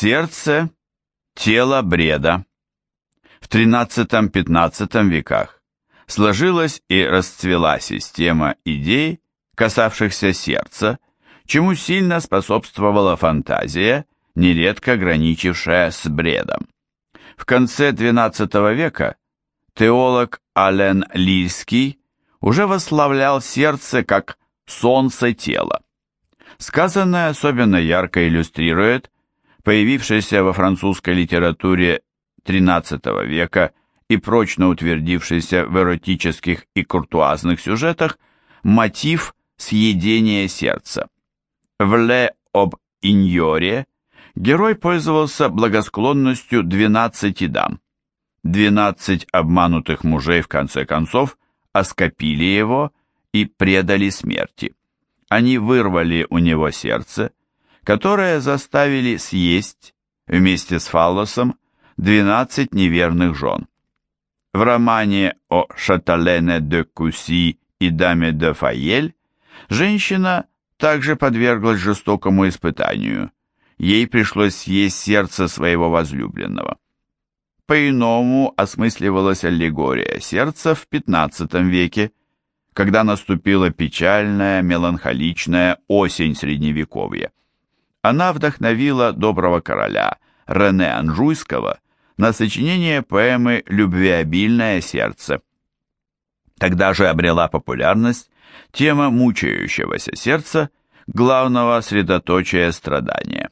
Сердце – тело бреда. В XIII-XV веках сложилась и расцвела система идей, касавшихся сердца, чему сильно способствовала фантазия, нередко граничившая с бредом. В конце XII века теолог Ален Лильский уже восславлял сердце как солнце тела. Сказанное особенно ярко иллюстрирует появившийся во французской литературе XIII века и прочно утвердившийся в эротических и куртуазных сюжетах мотив съедения сердца. В «Ле об Иньоре» герой пользовался благосклонностью 12 дам. 12 обманутых мужей в конце концов оскопили его и предали смерти. Они вырвали у него сердце, которое заставили съесть вместе с фаллосом 12 неверных жен. В романе о Шаталене де Куси и даме де Фаель женщина также подверглась жестокому испытанию. Ей пришлось съесть сердце своего возлюбленного. По-иному осмысливалась аллегория сердца в XV веке, когда наступила печальная, меланхоличная осень Средневековья. Она вдохновила доброго короля Рене Анжуйского на сочинение поэмы «Любвеобильное сердце». Тогда же обрела популярность тема мучающегося сердца, главного средоточия страдания.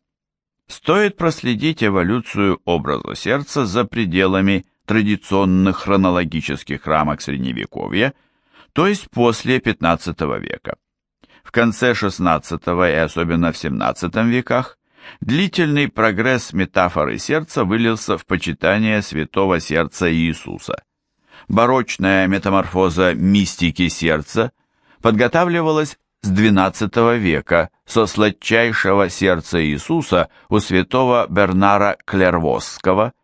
Стоит проследить эволюцию образа сердца за пределами традиционных хронологических рамок Средневековья, то есть после XV века. В конце XVI и особенно в XVII веках длительный прогресс метафоры сердца вылился в почитание святого сердца Иисуса. Барочная метаморфоза мистики сердца подготавливалась с XII века со сладчайшего сердца Иисуса у святого Бернара Клервосского,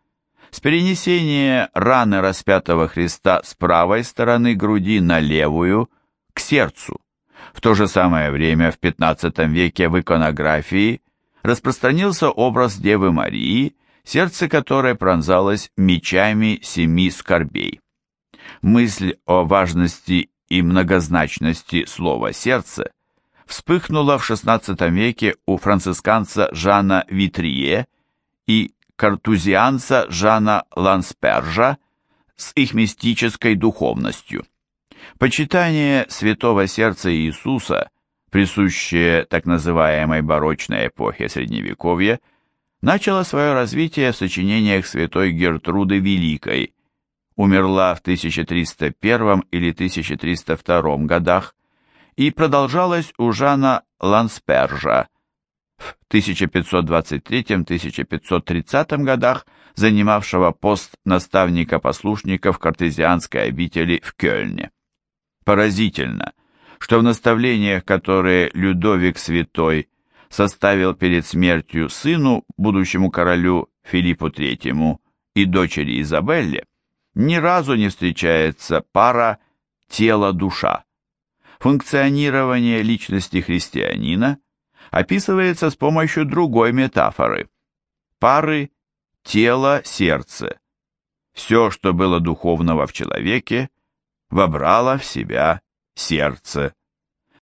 с перенесения раны распятого Христа с правой стороны груди на левую к сердцу. В то же самое время в XV веке в иконографии распространился образ Девы Марии, сердце которой пронзалось мечами семи скорбей. Мысль о важности и многозначности слова «сердце» вспыхнула в XVI веке у францисканца Жана Витрие и картузианца Жана Ланспержа с их мистической духовностью. Почитание святого сердца Иисуса, присущее так называемой барочной эпохе Средневековья, начало свое развитие в сочинениях святой Гертруды Великой, умерла в 1301 или 1302 годах, и продолжалось у Жана Ланспержа в 1523-1530 годах, занимавшего пост наставника-послушника в картезианской обители в Кёльне. Поразительно, что в наставлениях, которые Людовик Святой составил перед смертью сыну, будущему королю Филиппу III и дочери Изабелле, ни разу не встречается пара тело-душа. Функционирование личности христианина описывается с помощью другой метафоры – пары тело-сердце. Все, что было духовного в человеке, вобрало в себя сердце.